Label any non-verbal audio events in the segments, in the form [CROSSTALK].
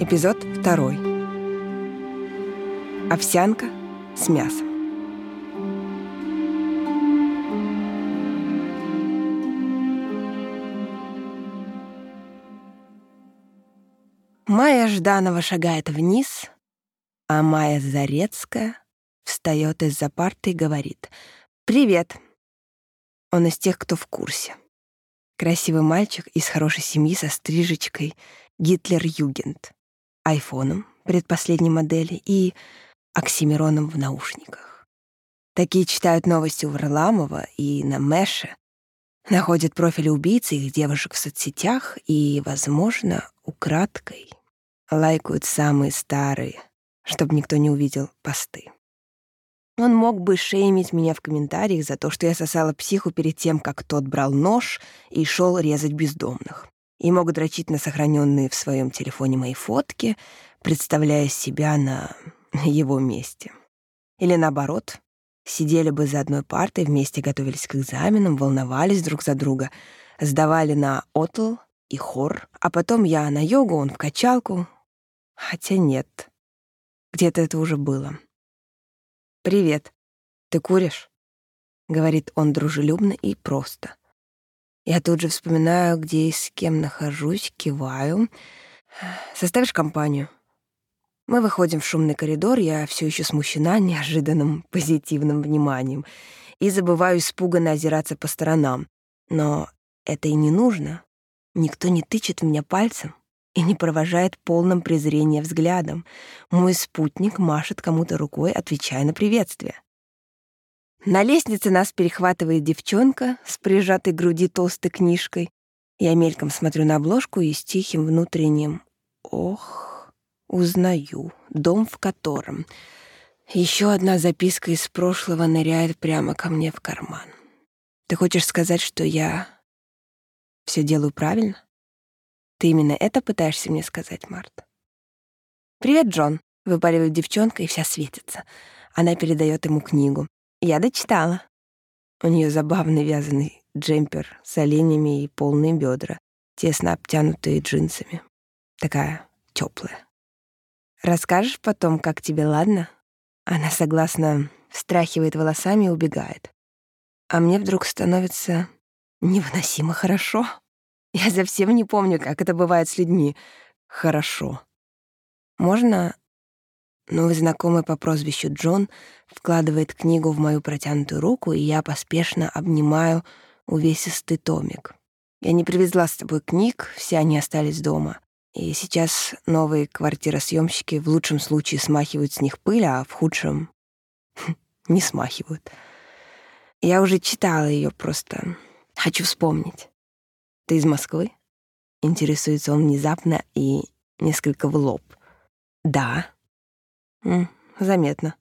Эпизод второй. Овсянка с мясом. Майя Жданова шагает вниз, а Майя Зарецкая встает из-за парты и говорит «Привет». Он из тех, кто в курсе. Красивый мальчик из хорошей семьи со стрижечкой, Гитлер-Югент, айфоном предпоследней модели и оксимироном в наушниках. Такие читают новости у Варламова и на Мэше, находят профили убийцы их девушек в соцсетях и, возможно, украдкой лайкают самые старые, чтобы никто не увидел посты. Он мог бы шеймить меня в комментариях за то, что я сосала психу перед тем, как тот брал нож и шел резать бездомных. И мог дрочить на сохраненные в своем телефоне мои фотки, представляя себя на его месте. Или наоборот, сидели бы за одной партой, вместе готовились к экзаменам, волновались друг за друга, сдавали на отл и хор, а потом я на йогу, он в качалку. Хотя нет, где-то это уже было. «Привет. Ты куришь?» — говорит он дружелюбно и просто. Я тут же вспоминаю, где и с кем нахожусь, киваю. «Составишь компанию?» Мы выходим в шумный коридор, я все еще смущена неожиданным позитивным вниманием и забываю испуганно озираться по сторонам. Но это и не нужно. Никто не тычет меня пальцем и не провожает полным презрения взглядом. Мой спутник машет кому-то рукой, отвечая на приветствие. На лестнице нас перехватывает девчонка с прижатой груди толстой книжкой. Я мельком смотрю на обложку и с тихим внутренним «Ох, узнаю, дом в котором». Еще одна записка из прошлого ныряет прямо ко мне в карман. Ты хочешь сказать, что я все делаю правильно? Ты именно это пытаешься мне сказать, Март? «Привет, Джон», — выпаливает девчонка, и вся светится. Она передает ему книгу. «Я дочитала». У нее забавный вязаный джемпер с оленями и полные бедра, тесно обтянутые джинсами. Такая теплая. «Расскажешь потом, как тебе, ладно?» Она согласно встряхивает волосами и убегает. А мне вдруг становится невыносимо хорошо. Я совсем не помню, как это бывает с людьми. Хорошо. Можно... Новый знакомый по прозвищу Джон вкладывает книгу в мою протянутую руку, и я поспешно обнимаю увесистый томик. Я не привезла с собой книг, все они остались дома. И сейчас новые квартиросъемщики в лучшем случае смахивают с них пыль, а в худшем [LAUGHS] не смахивают. Я уже читала ее, просто хочу вспомнить. «Ты из Москвы?» Интересуется он внезапно и несколько в лоб. «Да». «Заметно».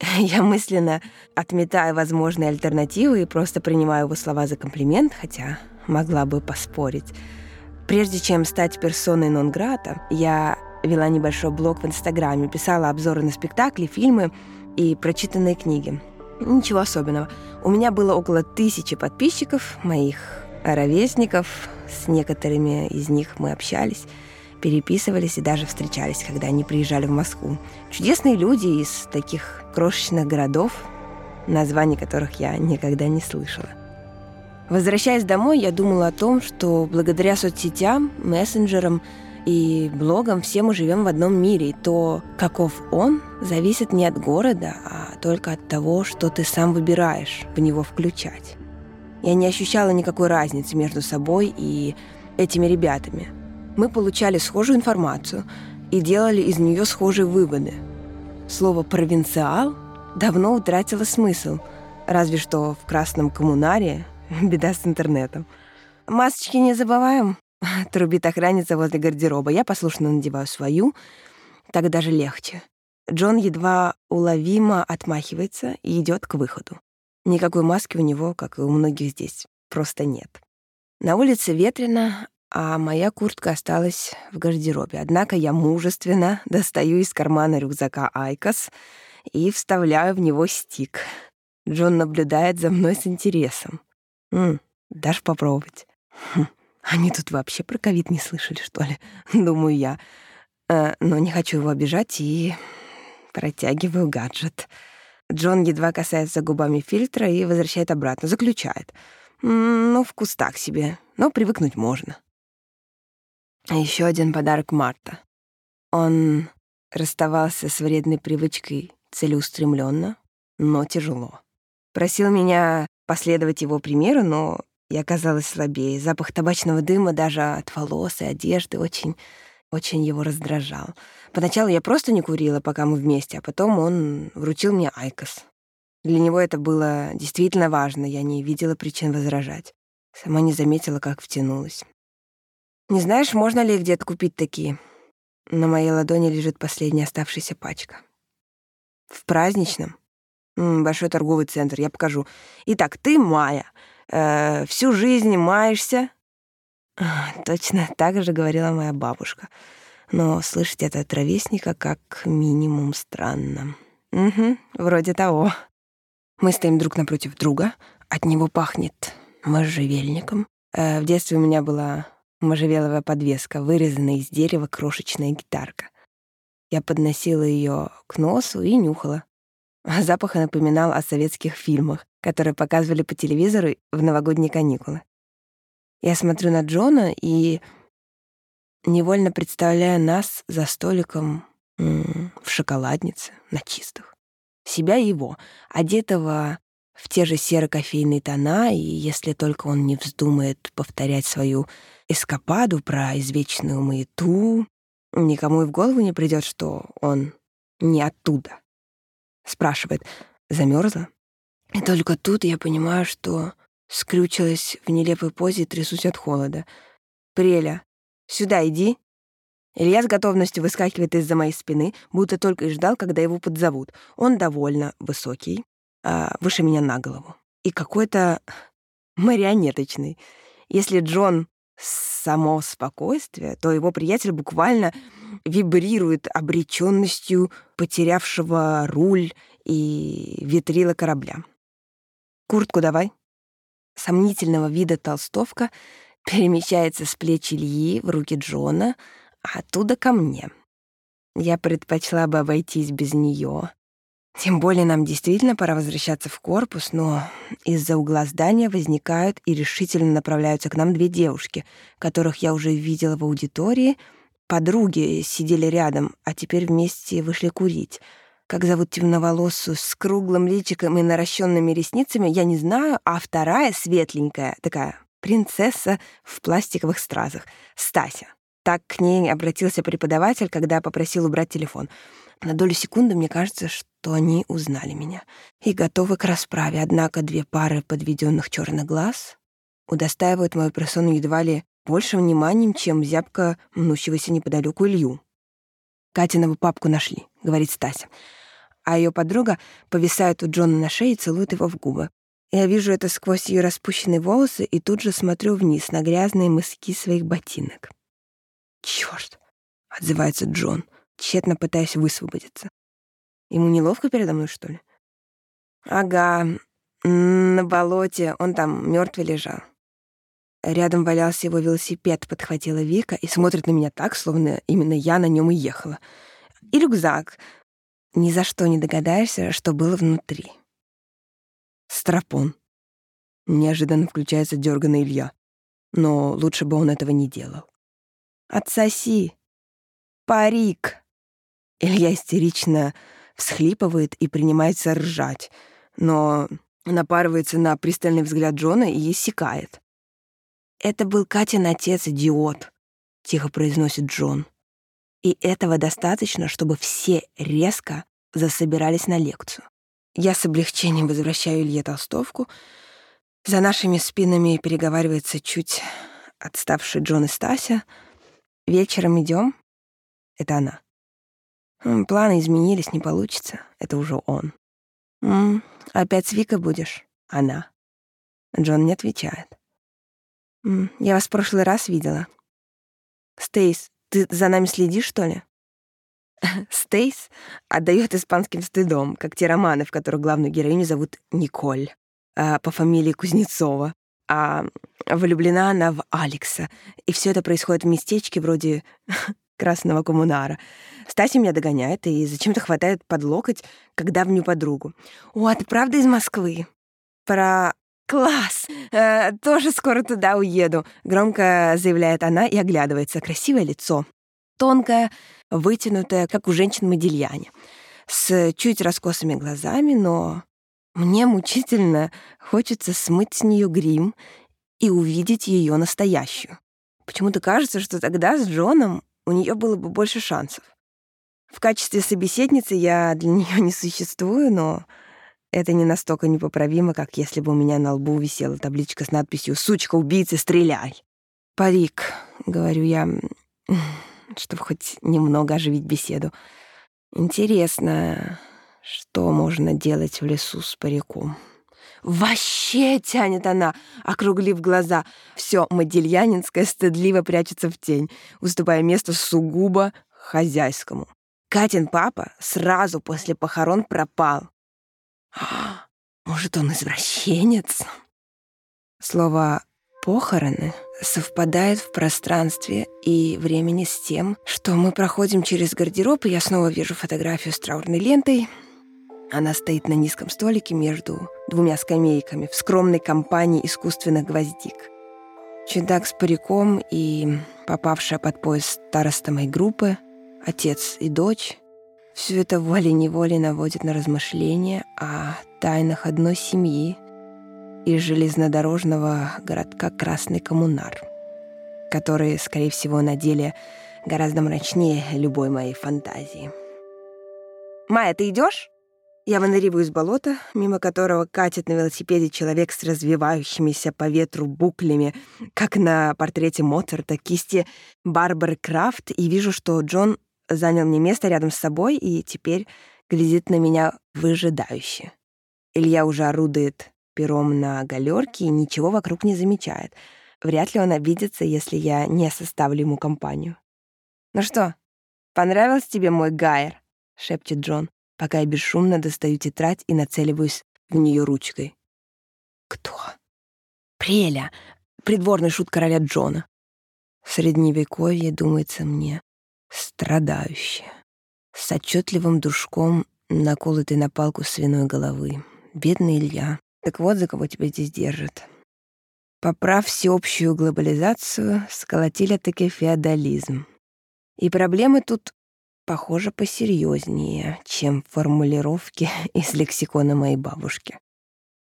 [LAUGHS] Я мысленно отметаю возможные альтернативы и просто принимаю его слова за комплимент, хотя могла бы поспорить. Прежде чем стать персоной нон-грата, я вела небольшой блог в Инстаграме, писала обзоры на спектакли, фильмы и прочитанные книги. Ничего особенного. У меня было около тысячи подписчиков, моих ровесников. С некоторыми из них мы общались, переписывались и даже встречались, когда они приезжали в Москву. Чудесные люди из таких крошечных городов, названий которых я никогда не слышала. Возвращаясь домой, я думала о том, что благодаря соцсетям, мессенджерам и блогам все мы живем в одном мире, и то, каков он, зависит не от города, а только от того, что ты сам выбираешь в него включать. Я не ощущала никакой разницы между собой и этими ребятами. Мы получали схожую информацию и делали из нее схожие выводы. Слово «провинциал» давно утратило смысл, разве что в красном коммунаре [LAUGHS] беда с интернетом. «Масочки не забываем», [LAUGHS] — трубит охранница возле гардероба. Я послушно надеваю свою, так даже легче. Джон едва уловимо отмахивается и идет к выходу. Никакой маски у него, как и у многих здесь, просто нет. На улице ветрено, а моя куртка осталась в гардеробе. Однако я мужественно достаю из кармана рюкзака IQOS и вставляю в него стик. Джон наблюдает за мной с интересом. «М, дашь попробовать?» хм, «Они тут вообще про ковид не слышали, что ли?» Думаю я. э, но не хочу его обижать и протягиваю гаджет. Джон едва касается губами фильтра и возвращает обратно, заключает. Ну, вкус так себе, но привыкнуть можно. Еще один подарок Марта. Он расставался с вредной привычкой целеустремленно, но тяжело. Просил меня последовать его примеру, но я оказалась слабее. Запах табачного дыма даже от волос и одежды очень, очень его раздражал. Поначалу я просто не курила, пока мы вместе, а потом он вручил мне IQOS. Для него это было действительно важно, я не видела причин возражать. Сама не заметила, как втянулась. «Не знаешь, можно ли где-то купить такие?» На моей ладони лежит последняя оставшаяся пачка. «В праздничном?» «Большой торговый центр, я покажу. Итак, ты Майя. Э, всю жизнь маешься?» а, Точно так же говорила моя бабушка. Но слышать это от ровесника как минимум странно. Угу, вроде того. Мы стоим друг напротив друга. От него пахнет можжевельником. Э, в детстве у меня была можжевеловая подвеска, вырезанная из дерева крошечная гитарка. Я подносила ее к носу и нюхала. [LAUGHS] Запах напоминал о советских фильмах, которые показывали по телевизору в новогодние каникулы. Я смотрю на Джона и невольно представляю нас за столиком в шоколаднице на чистых. Себя и его, одетого в те же серо-кофейные тона, и если только он не вздумает повторять свою эскападу про извечную маяту, никому и в голову не придет, что он не оттуда. Спрашивает, замерзла? И только тут я понимаю, что скрючилась в нелепой позе и трясусь от холода. «Преля, сюда иди!» Илья с готовностью выскакивает из-за моей спины, будто только и ждал, когда его подзовут. Он довольно высокий, выше меня на голову. И какой-то марионеточный. Если Джон — само спокойствие, то его приятель буквально вибрирует обреченностью потерявшего руль и ветрила корабля. «Куртку давай». Сомнительного вида толстовка перемещается с плеч Ильи в руки Джона — оттуда ко мне. Я предпочла бы обойтись без нее. Тем более нам действительно пора возвращаться в корпус, но из-за угла здания возникают и решительно направляются к нам две девушки, которых я уже видела в аудитории. Подруги сидели рядом, а теперь вместе вышли курить. Как зовут темноволосую с круглым личиком и наращенными ресницами, я не знаю, а вторая светленькая, такая принцесса в пластиковых стразах, Стася. Так к ней обратился преподаватель, когда попросил убрать телефон. На долю секунды мне кажется, что они узнали меня и готовы к расправе, однако две пары подведенных черных глаз удостаивают мою персону едва ли большим вниманием, чем зябко мнущегося неподалеку Илью. «Катинову папку нашли», — говорит Стася. А ее подруга повисает у Джона на шее и целует его в губы. Я вижу это сквозь ее распущенные волосы и тут же смотрю вниз на грязные мыски своих ботинок. «Чёрт!» — отзывается Джон, тщетно пытаясь высвободиться. Ему неловко передо мной, что ли? «Ага, на болоте, он там мертвый лежал». Рядом валялся его велосипед, подхватила Вика и смотрит на меня так, словно именно я на нем и ехала. И рюкзак. Ни за что не догадаешься, что было внутри. Страпон. Неожиданно включается дёрганный Илья. Но лучше бы он этого не делал. Отсоси. Парик. Илья истерично всхлипывает и принимается ржать, но напарывается на пристальный взгляд Джона и иссякает. «Это был Катин отец, идиот», — тихо произносит Джон. И этого достаточно, чтобы все резко засобирались на лекцию. Я с облегчением возвращаю Илье толстовку. За нашими спинами переговаривается чуть отставший Джон и Стася — Вечером идем? Это она. Планы изменились, не получится. Это уже он. М опять с Викой будешь? Она. Джон не отвечает. М я вас в прошлый раз видела. Стейс, ты за нами следишь, что ли? [LAUGHS] Стейс отдает испанским стыдом, как те романы, в которых главную героиню зовут Николь, а по фамилии Кузнецова а влюблена она в Алекса. И все это происходит в местечке вроде [LAUGHS] красного коммунара. Стася меня догоняет и зачем-то хватает под локоть, как давнюю подругу. «О, а ты правда из Москвы?» «Про «Класс! Э, тоже скоро туда уеду», — громко заявляет она и оглядывается. Красивое лицо. Тонкое, вытянутое, как у женщин Модильяне. С чуть раскосыми глазами, но мне мучительно хочется смыть с нее грим и увидеть ее настоящую. Почему-то кажется, что тогда с Джоном у нее было бы больше шансов. В качестве собеседницы я для [LAUGHS] нее не существую, но это не настолько непоправимо, как если бы у меня на лбу висела табличка с надписью «Сучка, убийца, стреляй!» «Парик», — говорю я, [SIGHS] чтобы хоть немного оживить беседу. «Интересно, что можно делать в лесу с париком?» «Вообще!» — тянет она, округлив глаза. Все Модельянинская стыдливо прячется в тень, уступая место сугубо хозяйскому. Катин папа сразу после похорон пропал. Может, он извращенец? Слово «похороны» совпадает в пространстве и времени с тем, что мы проходим через гардероб, и я снова вижу фотографию с траурной лентой. Она стоит на низком столике между двумя скамейками в скромной компании искусственных гвоздик. Чудак с париком и попавшая под пояс староста моей группы, отец и дочь, все это волей-неволей наводит на размышления о тайнах одной семьи из железнодорожного городка Красный Коммунар, который, скорее всего, на деле гораздо мрачнее любой моей фантазии. «Майя, ты идешь? Я выныриваю из болота, мимо которого катит на велосипеде человек с развивающимися по ветру буклями, как на портрете Моцарта, кисти Барбары Крафт, и вижу, что Джон занял мне место рядом с собой и теперь глядит на меня выжидающе. Илья уже орудует пером на галерке и ничего вокруг не замечает. Вряд ли он обидится, если я не составлю ему компанию. «Ну что, понравился тебе мой Гайер?» — шепчет Джон, пока я бесшумно достаю тетрадь и нацеливаюсь в нее ручкой. «Кто?» «Преля!» — придворный шут короля Джона. Средневековье, думается мне, страдающая, с отчетливым душком, наколотой на палку свиной головы. Бедный Илья. Так вот, за кого тебя здесь держат. Поправ всеобщую глобализацию, сколотили таки феодализм. И проблемы тут, похоже, посерьезнее, чем формулировки [LAUGHS] из лексикона моей бабушки.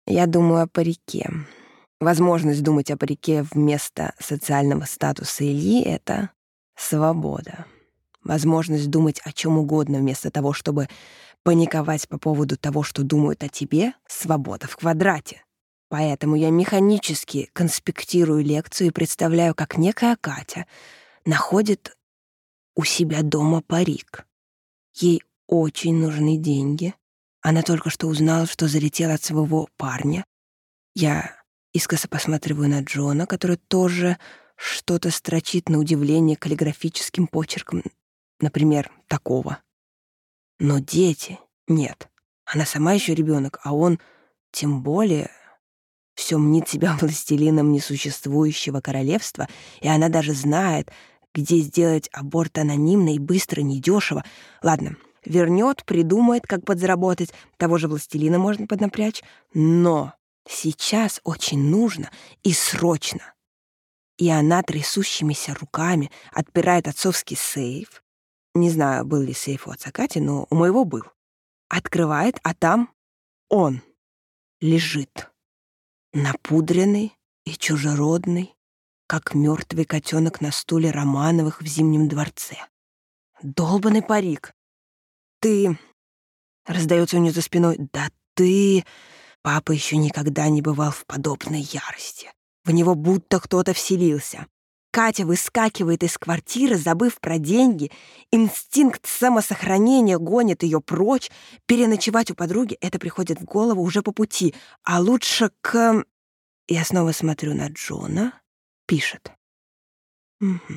Я думаю о парике. Возможность думать о парике вместо социального статуса Ильи — это свобода возможность думать о чем угодно вместо того, чтобы паниковать по поводу того, что думают о тебе, свобода в квадрате. Поэтому я механически конспектирую лекцию и представляю, как некая Катя находит у себя дома парик. Ей очень нужны деньги. Она только что узнала, что залетела от своего парня. Я искоса посматриваю на Джона, который тоже что-то строчит на удивление каллиграфическим почерком например, такого. Но дети нет. Она сама еще ребенок, а он тем более все мнит себя [LAUGHS] властелином несуществующего королевства, и она даже знает, где сделать аборт анонимно и быстро, недешево. Ладно, вернет, придумает, как подзаработать, того же властелина можно поднапрячь, но сейчас очень нужно и срочно. И она трясущимися руками отпирает отцовский сейф, не знаю, был ли сейф у отца Кати, но у моего был. Открывает, а там он лежит, напудренный и чужеродный, как мертвый котенок на стуле Романовых в Зимнем дворце. Долбанный парик. Ты... Раздается у нее за спиной. Да ты... Папа еще никогда не бывал в подобной ярости. В него будто кто-то вселился. Катя выскакивает из квартиры, забыв про деньги. Инстинкт самосохранения гонит ее прочь. Переночевать у подруги — это приходит в голову уже по пути. А лучше к... Я снова смотрю на Джона. Пишет. Угу.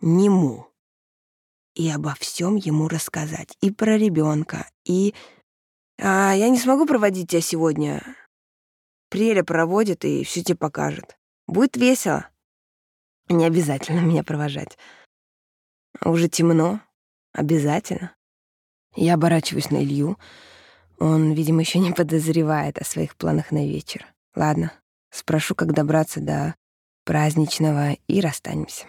Нему. И обо всем ему рассказать. И про ребенка, и... А я не смогу проводить тебя сегодня. Преля проводит и все тебе покажет. Будет весело. Не обязательно [LAUGHS] меня провожать. Уже темно. Обязательно. Я оборачиваюсь на Илью. Он, видимо, еще не [LAUGHS] подозревает о своих планах на вечер. Ладно, спрошу, как добраться до праздничного, и расстанемся.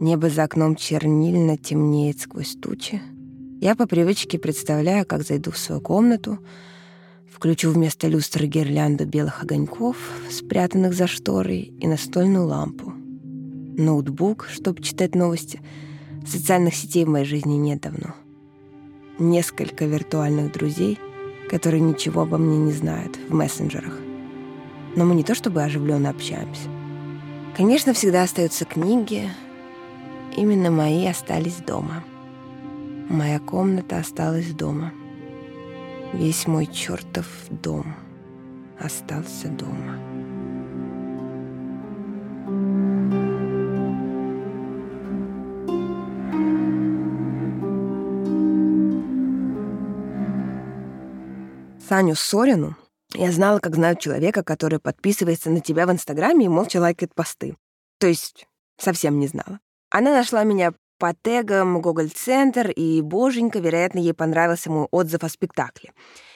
Небо за окном чернильно темнеет сквозь тучи. Я по привычке представляю, как зайду в свою комнату, включу вместо люстры гирлянду белых огоньков, спрятанных за шторой, и настольную лампу. Ноутбук, чтобы читать новости. Социальных сетей в моей жизни нет давно. Несколько виртуальных друзей, которые ничего обо мне не знают в мессенджерах. Но мы не то чтобы оживленно общаемся. Конечно, всегда остаются книги, Именно мои остались дома. Моя комната осталась дома. Весь мой чертов дом остался дома. Саню Сорину я знала, как знаю человека, который подписывается на тебя в Инстаграме и молча лайкает посты. То есть совсем не знала. Она нашла меня по тегам Google Центр, и, боженька, вероятно, ей понравился мой отзыв о спектакле.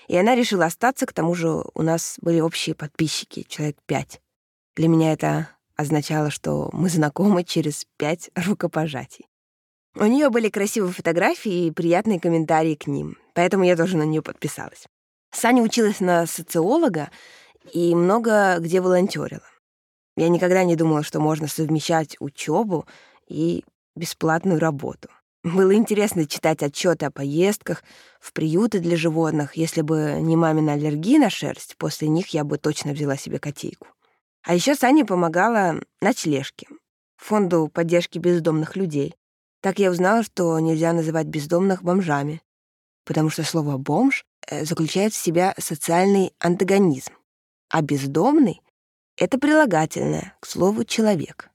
И она решила остаться, к тому же у нас были общие подписчики, человек пять. Для меня это означало, что мы знакомы через пять рукопожатий. У нее были красивые фотографии и приятные комментарии к ним, поэтому я тоже на нее подписалась. Саня училась на социолога и много где волонтерила. Я никогда не думала, что можно совмещать учебу и бесплатную работу. Было интересно читать отчеты о поездках в приюты для животных. Если бы не мамина аллергия на шерсть, после них я бы точно взяла себе котейку. А еще Саня помогала ночлежке, фонду поддержки бездомных людей. Так я узнала, что нельзя называть бездомных бомжами, потому что слово «бомж» э, заключает в себя социальный антагонизм, а «бездомный» — это прилагательное к слову «человек».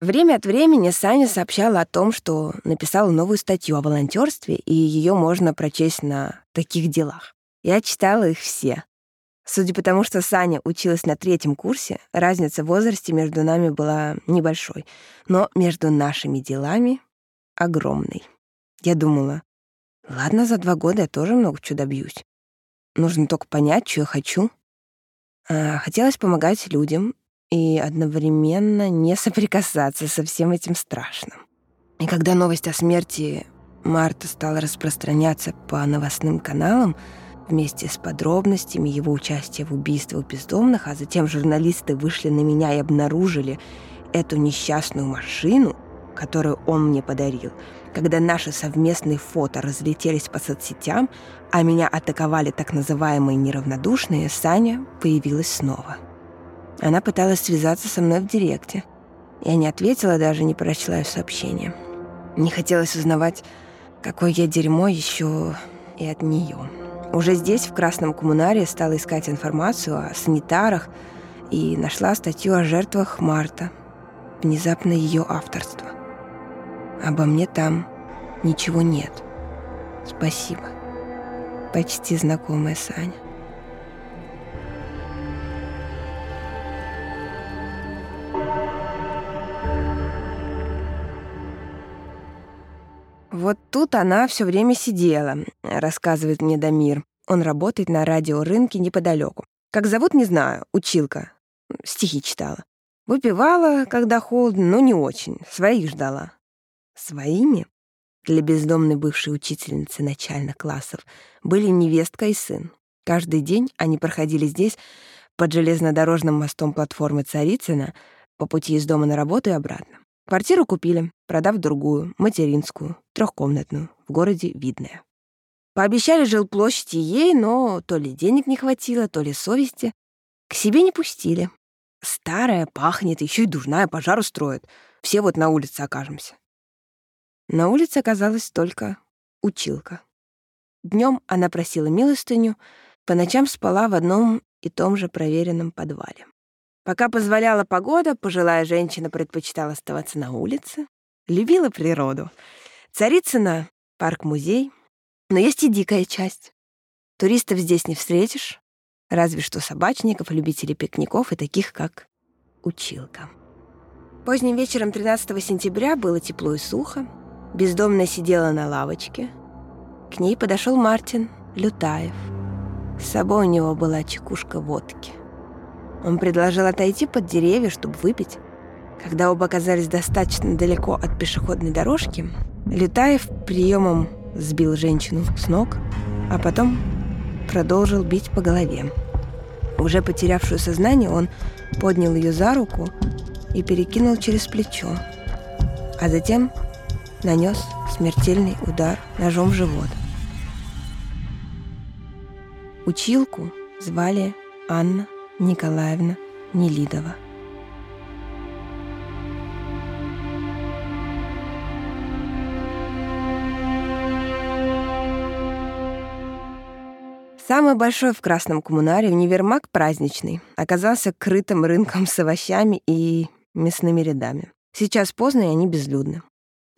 Время от времени Саня сообщала о том, что написала новую статью о волонтерстве, и ее можно прочесть на таких делах. Я читала их все. Судя по тому, что Саня училась на третьем курсе, разница в возрасте между нами была небольшой, но между нашими делами — огромной. Я думала, ладно, за два года я тоже много чего добьюсь. Нужно только понять, что я хочу. А, хотелось помогать людям, и одновременно не [LAUGHS] соприкасаться со всем этим страшным. И когда новость о смерти Марта стала распространяться по новостным каналам вместе с подробностями его участия в убийстве бездомных, а затем журналисты вышли на меня и обнаружили эту несчастную машину, которую он мне подарил, когда наши совместные фото разлетелись по соцсетям, а меня атаковали так называемые неравнодушные, Саня появилась снова. Она пыталась связаться со мной в директе. Я не ответила, даже не прочла ее сообщение. Не хотелось узнавать, какое я дерьмо еще и от нее. Уже здесь, в Красном коммунаре, стала искать информацию о санитарах и нашла статью о жертвах Марта. Внезапно ее авторство. Обо мне там ничего нет. Спасибо. Почти знакомая Саня. Вот тут она все время сидела, рассказывает мне Дамир. Он работает на радиорынке неподалеку. Как зовут, не знаю, училка. Стихи читала. Выпивала, когда холодно, но не очень. Своих ждала. Своими? Для бездомной бывшей учительницы начальных классов были невестка и сын. Каждый день они проходили здесь под железнодорожным мостом платформы Царицына по пути из дома на работу и обратно. Квартиру купили, продав другую, материнскую, трехкомнатную, в городе Видное. Пообещали жилплощадь ей, но то ли денег не хватило, то ли совести. К себе не пустили. Старая, пахнет, еще и дурная, пожар устроит. Все вот на улице окажемся. На улице оказалась только училка. Днем она просила милостыню, по ночам спала в одном и том же проверенном подвале. Пока позволяла погода, пожилая женщина предпочитала оставаться на улице, любила природу. Царицына — парк-музей, но есть и дикая часть. Туристов здесь не встретишь, разве что собачников, любителей пикников и таких, как училка. Поздним вечером 13 сентября было тепло и сухо. Бездомная сидела на лавочке. К ней подошел Мартин Лютаев. С собой у него была чекушка водки. Он предложил отойти под деревья, чтобы выпить. Когда оба оказались достаточно далеко от пешеходной дорожки, Лютаев приемом сбил женщину с ног, а потом продолжил бить по голове. Уже потерявшую сознание, он поднял ее за руку и перекинул через плечо, а затем нанес смертельный удар ножом в живот. Училку звали Анна Николаевна Нелидова. Самый большой в Красном коммунаре универмаг праздничный оказался крытым рынком с овощами и мясными рядами. Сейчас поздно, и они безлюдны.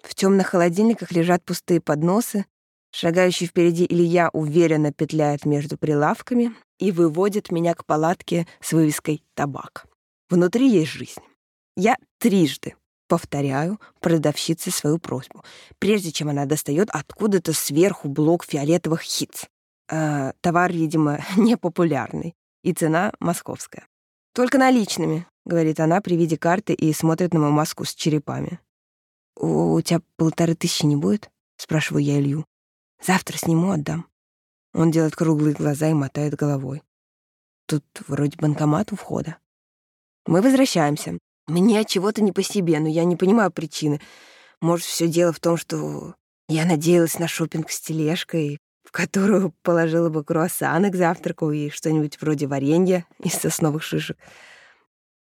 В темных холодильниках лежат пустые подносы. Шагающий впереди Илья уверенно петляет между прилавками и выводит меня к палатке с вывеской «Табак». Внутри есть жизнь. Я трижды повторяю продавщице свою просьбу, прежде чем она достает откуда-то сверху блок фиолетовых хитс. Э, товар, видимо, [LAUGHS] непопулярный, и цена московская. «Только наличными», — говорит она при виде карты и смотрит на мою маску с черепами. «У, тебя полторы тысячи не будет?» — спрашиваю я Илью. «Завтра сниму, отдам». Он делает круглые глаза и мотает головой. Тут вроде банкомат у входа. Мы возвращаемся. Мне чего-то не по себе, но я не понимаю причины. Может, все дело в том, что я надеялась на шопинг с тележкой, в которую положила бы круассаны к завтраку и что-нибудь вроде варенья из сосновых шишек.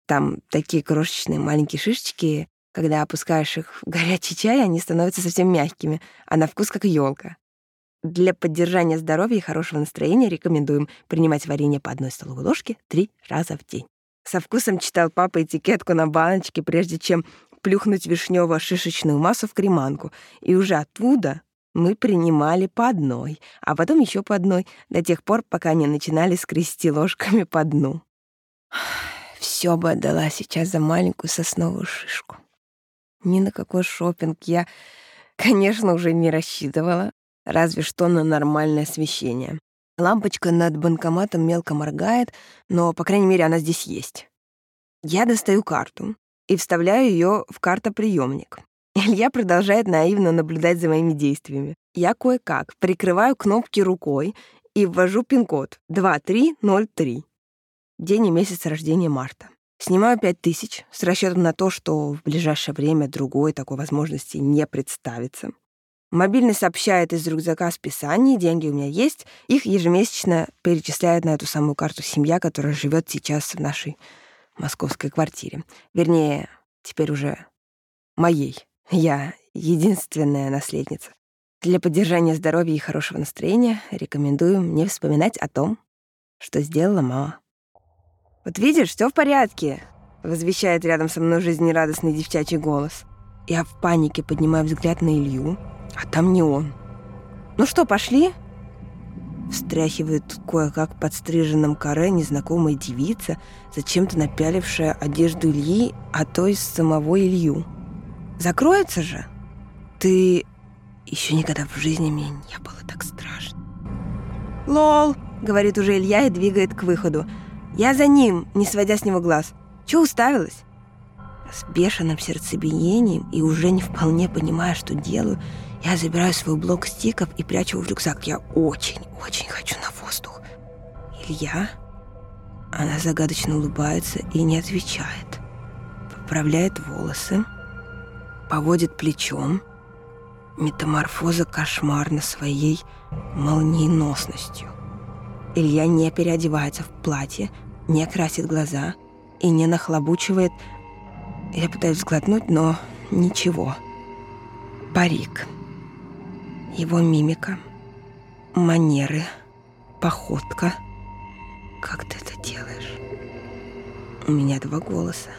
Там такие крошечные маленькие шишечки, когда опускаешь их в горячий чай, они становятся совсем мягкими, а на вкус как елка. Для поддержания здоровья и хорошего настроения рекомендуем принимать варенье по одной столовой ложке три раза в день. Со вкусом читал папа этикетку на баночке, прежде чем плюхнуть вишнево-шишечную массу в креманку, и уже оттуда мы принимали по одной, а потом еще по одной, до тех пор, пока не начинали скрести ложками по дну. Все бы отдала сейчас за маленькую сосновую шишку. Ни на какой шопинг я, конечно, уже не рассчитывала, разве что на нормальное освещение. Лампочка над банкоматом мелко моргает, но, по крайней мере, она здесь есть. Я достаю карту и вставляю ее в картоприемник. [LAUGHS] Илья продолжает наивно наблюдать за моими действиями. Я кое-как прикрываю кнопки рукой и ввожу пин-код 2303. День и месяц рождения Марта. Снимаю 5000 с расчетом на то, что в ближайшее время другой такой возможности не представится. Мобильный сообщает из рюкзака списание, деньги у меня есть. Их ежемесячно перечисляет на эту самую карту семья, которая живет сейчас в нашей московской квартире. Вернее, теперь уже моей. Я единственная наследница. Для поддержания здоровья и хорошего настроения рекомендую не вспоминать о том, что сделала мама. «Вот видишь, все в порядке», — возвещает рядом со мной жизнерадостный девчачий голос. Я в панике поднимаю взгляд на Илью, а там не он. «Ну что, пошли?» Встряхивает кое-как подстриженном каре незнакомая девица, зачем-то напялившая одежду Ильи, а то из самого Илью. Закроется же. Ты... Еще никогда в жизни мне не было так страшно. «Лол!» — говорит уже Илья и двигает к выходу. «Я за ним, не сводя с него глаз. Чего уставилась?» С бешеным сердцебиением и уже не вполне понимая, что делаю, я забираю свой блок стиков и прячу его в рюкзак. Я очень-очень хочу на воздух. «Илья?» Она загадочно улыбается и не отвечает. Поправляет волосы, поводит плечом. Метаморфоза кошмарна своей молниеносностью. Илья не переодевается в платье, не красит глаза и не нахлобучивает... Я пытаюсь сглотнуть, но ничего. Парик. Его мимика. Манеры. Походка. Как ты это делаешь? У меня два голоса.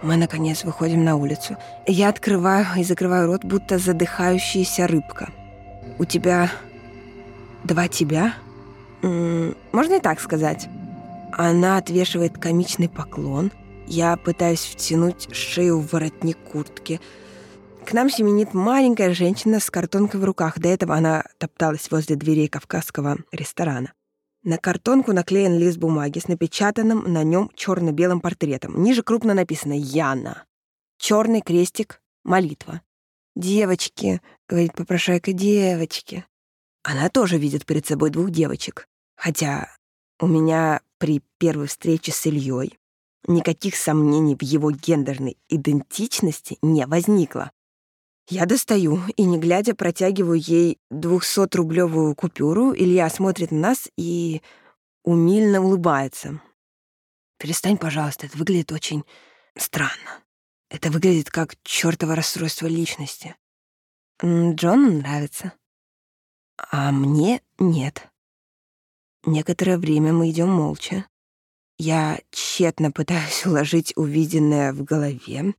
Мы, наконец, выходим на улицу. Я открываю и закрываю рот, будто задыхающаяся рыбка. «У тебя два тебя?» М -м, «Можно и так сказать». Она отвешивает комичный поклон Я пытаюсь втянуть шею в воротник куртки. К нам семенит маленькая женщина с картонкой в руках. До этого она топталась возле дверей кавказского ресторана. На картонку наклеен лист бумаги с напечатанным на нем черно-белым портретом. Ниже крупно написано «Яна». Черный крестик, молитва. «Девочки», — говорит попрошайка, — «девочки». Она тоже видит перед собой двух девочек. Хотя у меня при первой встрече с Ильей никаких сомнений в его гендерной идентичности не возникло. Я достаю и, не глядя, протягиваю ей двухсотрублевую купюру. Илья смотрит на нас и умильно улыбается. «Перестань, пожалуйста, это выглядит очень странно. Это выглядит как чёртово расстройство личности. Джону нравится. А мне нет. Некоторое время мы идем молча. Я тщетно пытаюсь [LAUGHS] уложить увиденное в голове,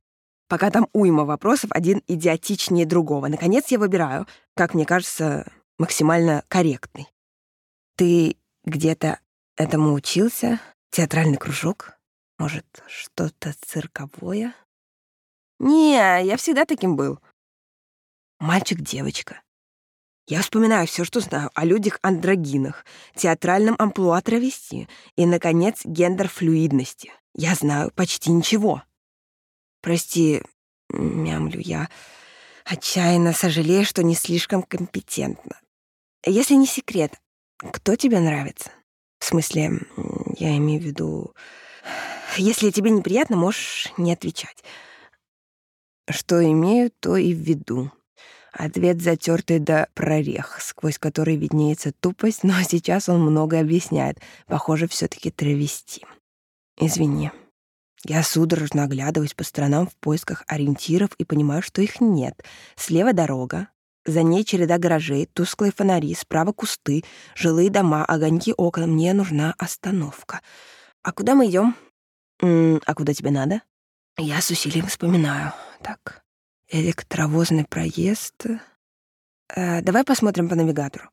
Пока там уйма вопросов, один идиотичнее другого. Наконец я выбираю, как мне кажется, максимально корректный. Ты где-то этому учился? Театральный кружок? Может, что-то цирковое? Не, я всегда таким был. Мальчик-девочка. Я вспоминаю все, что знаю о людях-андрогинах, театральном амплуа травести и, наконец, гендер-флюидности. Я знаю почти ничего. Прости, мямлю я, отчаянно сожалею, что не слишком компетентна. Если не секрет, кто тебе нравится? В смысле, я имею в виду... Если тебе неприятно, можешь не отвечать. Что имею, то и в виду. Ответ затертый до прорех, сквозь который виднеется тупость, но сейчас он много объясняет. Похоже, все таки травести. Извини. Я судорожно оглядываюсь по сторонам в поисках ориентиров и понимаю, что их нет. Слева дорога, за ней череда гаражей, тусклые фонари, справа кусты, жилые дома, огоньки окна. Мне нужна остановка. А куда мы идем? А куда тебе надо? Я с усилием вспоминаю. Так, электровозный проезд. Э, давай посмотрим по навигатору.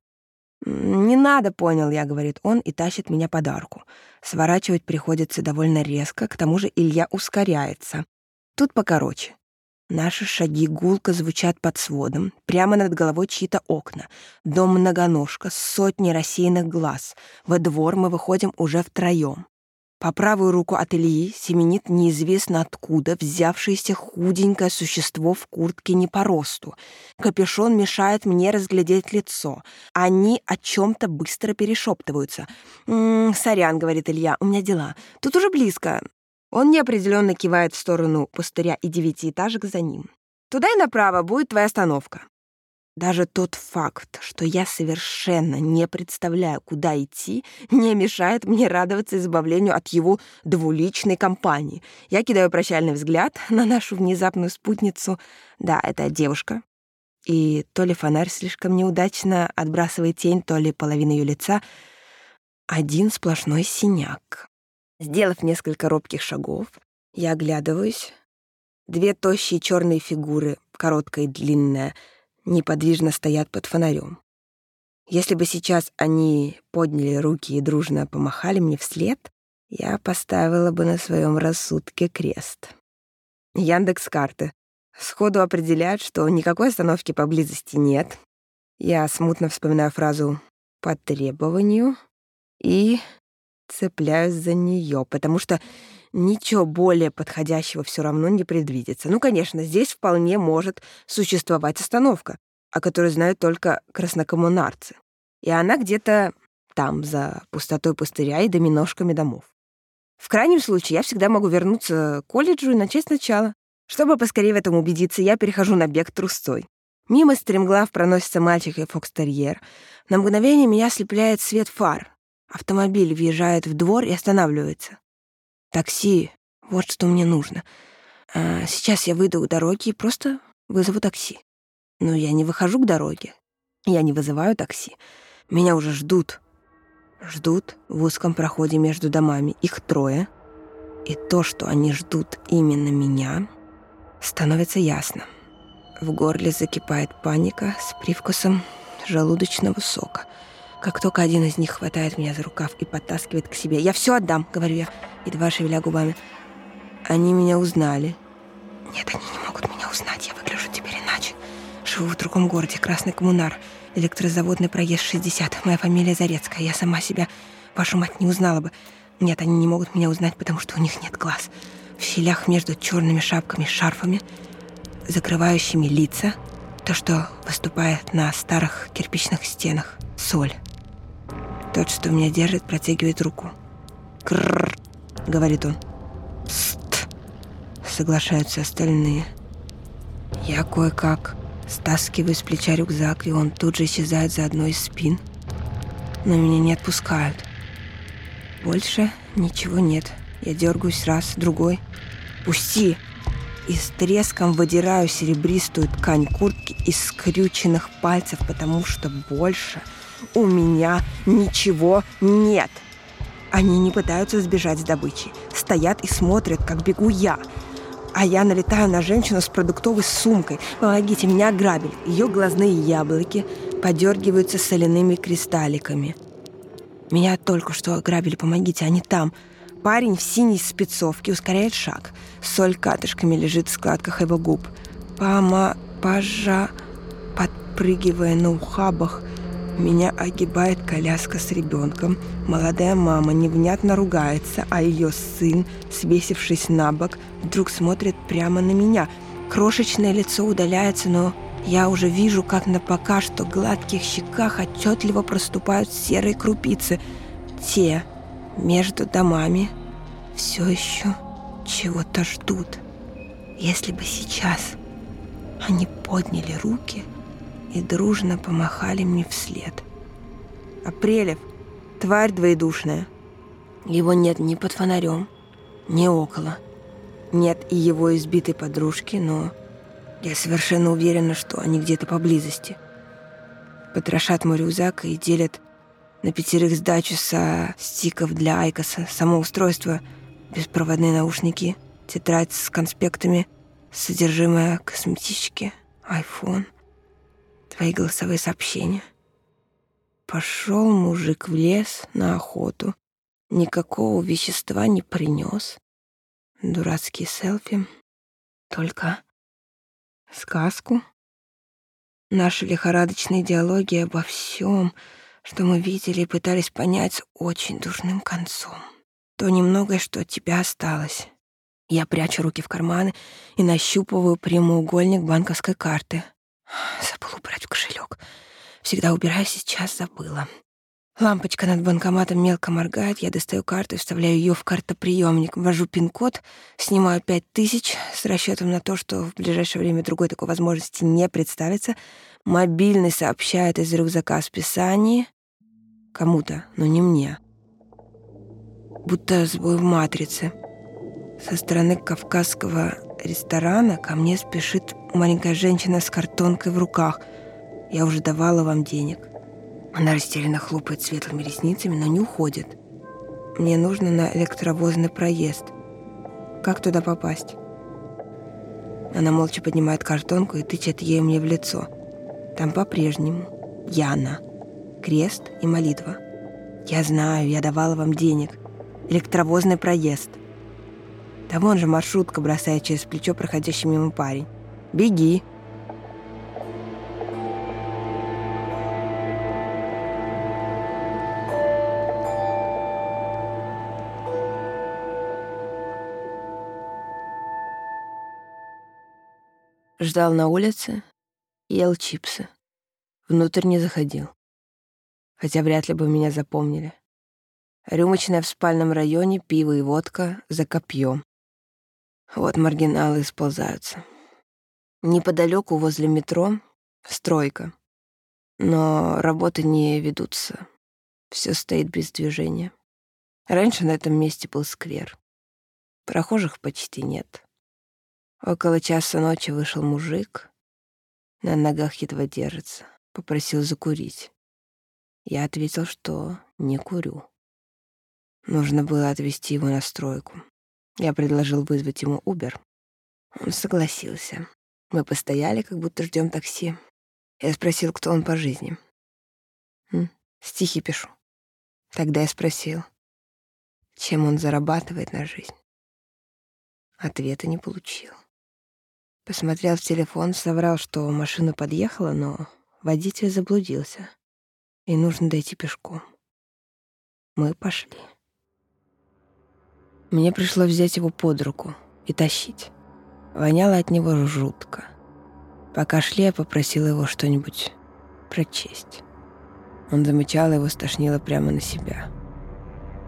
«Не надо, понял я», — говорит он и тащит меня под арку. Сворачивать приходится довольно резко, к тому же Илья ускоряется. Тут покороче. Наши шаги гулко звучат под сводом. Прямо над головой чьи-то окна. Дом-многоножка, сотни рассеянных глаз. Во двор мы выходим уже втроем. По правую руку от Ильи семенит неизвестно откуда взявшееся худенькое существо в куртке не по росту. Капюшон мешает мне разглядеть лицо. Они о чем то быстро перешептываются. «М -м, «Сорян», — говорит Илья, — «у меня дела. Тут уже близко». Он неопределенно кивает в сторону пустыря и девятиэтажек за ним. «Туда и направо будет твоя остановка». Даже тот факт, что я совершенно не представляю, куда идти, не мешает мне радоваться избавлению от его двуличной компании. Я кидаю прощальный взгляд [LAUGHS] на нашу внезапную спутницу. Да, это девушка. И то ли фонарь слишком неудачно отбрасывает тень, то ли половина ее лица. Один сплошной синяк. Сделав несколько робких шагов, я оглядываюсь. Две тощие черные фигуры, короткая и длинная — неподвижно стоят под фонарем. Если бы сейчас они подняли руки и дружно помахали мне вслед, я поставила бы на своем рассудке крест. Яндекс карты сходу определяют, что никакой остановки поблизости нет. Я смутно вспоминаю фразу «по требованию» и цепляюсь за нее, потому что ничего более подходящего все равно не предвидится. Ну, конечно, здесь вполне может существовать остановка, о которой знают только краснокоммунарцы. И она где-то там, за пустотой пустыря и доминошками домов. В крайнем случае, я всегда могу вернуться к колледжу и начать сначала. Чтобы поскорее в этом убедиться, я перехожу на бег трусцой. Мимо стремглав проносится мальчик и фокстерьер. На мгновение меня ослепляет свет фар. Автомобиль въезжает в двор и останавливается. Такси — вот что мне нужно. А сейчас я выйду к дороге и просто вызову такси. Но я не выхожу к дороге. Я не вызываю такси. Меня уже ждут. Ждут в узком проходе между домами. Их трое. И то, что они ждут именно меня, становится ясно. В горле закипает паника с привкусом желудочного сока — как только один из них хватает меня за рукав и подтаскивает к себе. «Я все отдам», — говорю я, едва шевеля губами. Они меня узнали. Нет, они не могут меня узнать. Я выгляжу теперь иначе. Живу в другом городе, Красный Коммунар. Электрозаводный проезд 60. Моя фамилия Зарецкая. Я сама себя, вашу мать, не узнала бы. Нет, они не могут меня узнать, потому что у них нет глаз. В щелях между черными шапками, шарфами, закрывающими лица, то, что выступает на старых кирпичных стенах. Соль. Тот, что меня держит, протягивает руку. «Крррр», — говорит он. «Ст», — соглашаются остальные. Я кое-как стаскиваю с плеча рюкзак, и он тут же исчезает за одной из спин. Но меня не отпускают. Больше ничего нет. Я дергаюсь раз, другой. «Пусти!» И с треском выдираю серебристую ткань куртки из скрюченных пальцев, потому что больше у меня ничего нет. Они не пытаются сбежать с добычей. Стоят и смотрят, как бегу я. А я налетаю на женщину с продуктовой сумкой. Помогите, меня ограбили. Ее глазные яблоки подергиваются соляными кристалликами. Меня только что ограбили, помогите, они там. Парень в синей спецовке ускоряет шаг. Соль катышками лежит в складках его губ. Пама, пажа, подпрыгивая на ухабах, меня огибает коляска с ребенком. Молодая мама невнятно ругается, а ее сын, свесившись на бок, вдруг смотрит прямо на меня. Крошечное лицо удаляется, но я уже вижу, как на пока что гладких щеках отчетливо проступают серые крупицы. Те между домами все еще чего-то ждут. Если бы сейчас они подняли руки – и дружно помахали мне вслед. Апрелев, тварь двоедушная. Его нет ни под фонарем, ни около. Нет и его избитой подружки, но я совершенно уверена, что они где-то поблизости. Потрошат мой рюкзак и делят на пятерых сдачу со стиков для Айкоса, само устройство, беспроводные наушники, тетрадь с конспектами, содержимое косметички, айфон — твои голосовые сообщения. Пошел мужик в лес на охоту. Никакого вещества не принес. Дурацкие селфи. Только сказку. Наши лихорадочные диалоги обо всем, что мы видели и пытались понять очень дурным концом. То немногое, что от тебя осталось. Я прячу руки в карманы и нащупываю прямоугольник банковской карты — Забыла убрать в кошелек. Всегда убираю, сейчас забыла. Лампочка над банкоматом мелко моргает, я достаю карту и вставляю ее в картоприемник, ввожу пин-код, снимаю пять тысяч с расчетом на то, что в ближайшее время другой такой возможности не представится. Мобильный сообщает из рюкзака о списании кому-то, но не мне. Будто сбой в матрице. Со стороны кавказского ресторана ко мне спешит маленькая женщина с картонкой в руках. Я уже давала вам денег. Она растерянно хлопает светлыми ресницами, но не уходит. Мне нужно на электровозный проезд. Как туда попасть? Она молча поднимает картонку и тычет ею мне в лицо. Там по-прежнему Яна, крест и молитва. Я знаю, я давала вам денег. Электровозный проезд — да вон же маршрутка бросает через плечо проходящий мимо парень. «Беги!» Ждал на улице, ел чипсы. Внутрь не заходил. Хотя вряд ли бы меня запомнили. Рюмочная в спальном районе, пиво и водка за копьем. Вот маргиналы сползаются. Неподалеку возле метро стройка. Но работы не ведутся. Все стоит без движения. Раньше на этом месте был сквер. Прохожих почти нет. Около часа ночи вышел мужик. На ногах едва держится. Попросил закурить. Я ответил, что не курю. Нужно было отвезти его на стройку. Я предложил вызвать ему Убер. Он согласился. Мы постояли, как будто ждем такси. Я спросил, кто он по жизни. М? Стихи пишу. Тогда я спросил, чем он зарабатывает на жизнь. Ответа не получил. Посмотрел в телефон, соврал, что машина подъехала, но водитель заблудился, и нужно дойти пешком. Мы пошли. Мне пришлось взять его под руку и тащить. Воняло от него жутко. Пока шли, я попросила его что-нибудь прочесть. Он замычал, его стошнило прямо на себя.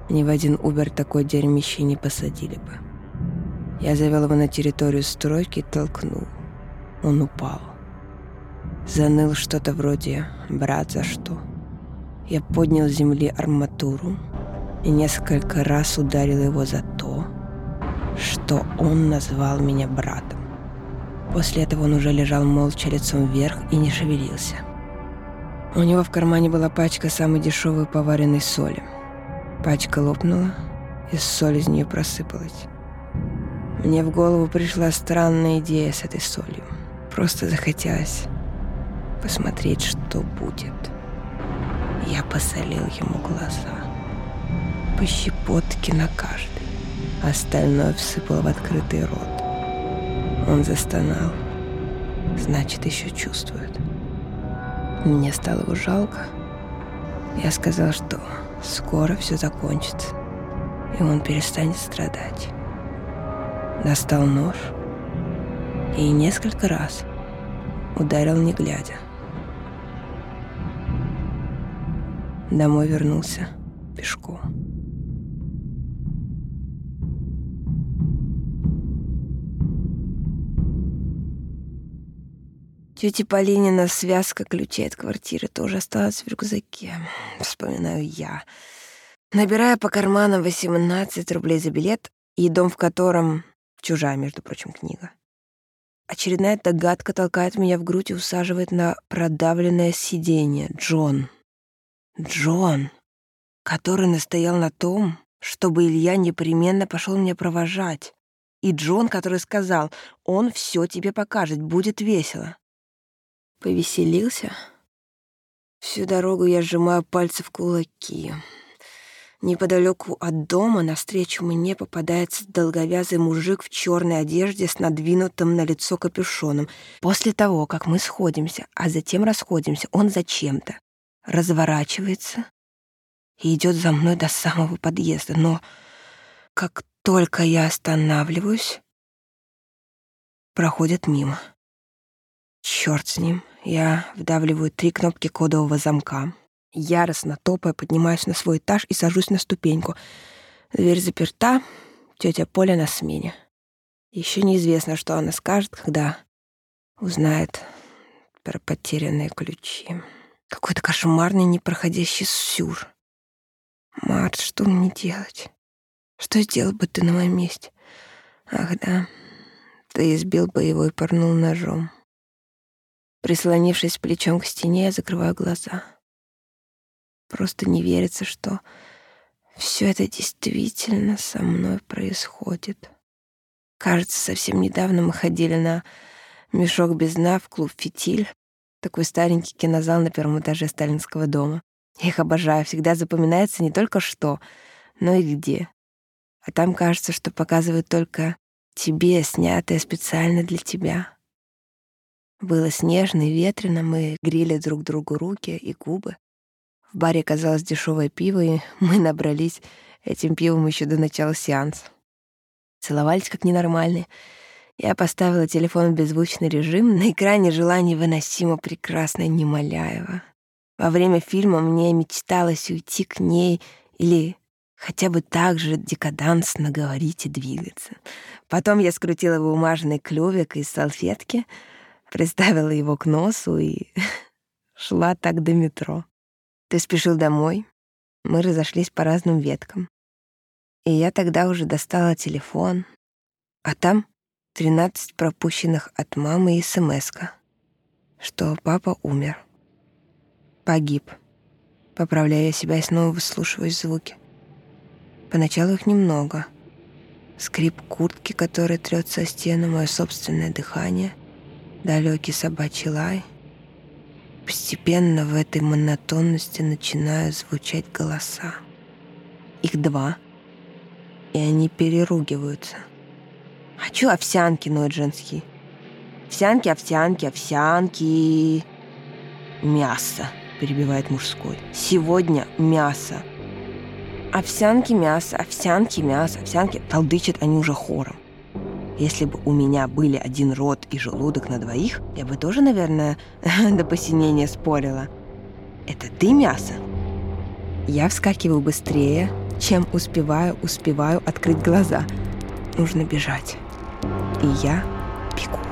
Ни в один Убер такой дерьмище не посадили бы. Я завел его на территорию стройки и толкнул. Он упал. Заныл что-то вроде «брат, за что?». Я поднял с земли арматуру и несколько раз ударил его за то, что он назвал меня братом. После этого он уже лежал молча лицом вверх и не шевелился. У него в кармане была пачка самой дешевой поваренной соли. Пачка лопнула, и соль из нее просыпалась. Мне в голову пришла странная идея с этой солью. Просто захотелось посмотреть, что будет. Я посолил ему глаза. По щепотке на каждый. Остальное всыпал в открытый рот. Он застонал. Значит, еще чувствует. Мне стало его жалко. Я сказал, что скоро все закончится, и он перестанет страдать. Достал нож и несколько раз ударил не глядя. Домой вернулся пешком. Тети Полинина связка ключей от квартиры тоже осталась в рюкзаке. Вспоминаю я. Набирая по карманам 18 рублей за билет, и дом в котором чужая, между прочим, книга. Очередная догадка толкает меня в грудь и усаживает на продавленное сиденье. Джон. Джон, который настоял на том, чтобы Илья непременно пошел меня провожать. И Джон, который сказал, он все тебе покажет, будет весело. Повеселился. Всю дорогу я сжимаю пальцы в кулаки. Неподалеку от дома навстречу мне попадается долговязый мужик в черной одежде с надвинутым на лицо капюшоном. После того, как мы сходимся, а затем расходимся, он зачем-то разворачивается и идет за мной до самого подъезда. Но как только я останавливаюсь, проходит мимо. Черт с ним. Я вдавливаю три кнопки кодового замка. Яростно топая, поднимаюсь на свой этаж и сажусь на ступеньку. Дверь заперта, тетя Поля на смене. Еще неизвестно, что она скажет, когда узнает про потерянные ключи. Какой-то кошмарный непроходящий сюр. Март, что мне делать? Что сделал бы ты на моем месте? Ах да, ты избил бы его и порнул ножом. Прислонившись плечом к стене, я закрываю глаза. Просто не верится, что все это действительно со мной происходит. Кажется, совсем недавно мы ходили на мешок без дна в клуб «Фитиль», такой старенький кинозал на первом этаже сталинского дома. Я их обожаю, всегда запоминается не только что, но и где. А там кажется, что показывают только тебе, снятое специально для тебя. Было снежно и ветрено, мы грели друг другу руки и губы. В баре оказалось дешевое пиво, и [LAUGHS] мы набрались этим пивом еще до начала сеанса. Целовались как ненормальные. Я поставила телефон в беззвучный режим. На экране желание выносимо прекрасное Немоляева. Во время фильма мне мечталось уйти к ней или хотя бы так же декадансно говорить и двигаться. Потом я скрутила бумажный клювик из салфетки — приставила его к носу и [LAUGHS] шла так до метро. Ты спешил домой, мы разошлись по разным веткам. И я тогда уже достала телефон, а там 13 пропущенных от мамы и смс что папа умер. Погиб. Поправляю я себя и снова выслушиваю звуки. Поначалу их немного. Скрип куртки, который трется о стену, мое собственное дыхание — далекий собачий лай. Постепенно в этой монотонности начинают звучать голоса. Их два, и они переругиваются. Хочу овсянки, ноет женский. Овсянки, овсянки, овсянки. Мясо, перебивает мужской. Сегодня мясо. Овсянки, мясо, овсянки, мясо, овсянки. Толдычат они уже хором. Если бы у меня были один рот и желудок на двоих, я бы тоже, наверное, [LAUGHS] до посинения спорила. Это ты мясо? Я вскакиваю быстрее, чем успеваю, успеваю открыть глаза. Нужно бежать. Я бегу.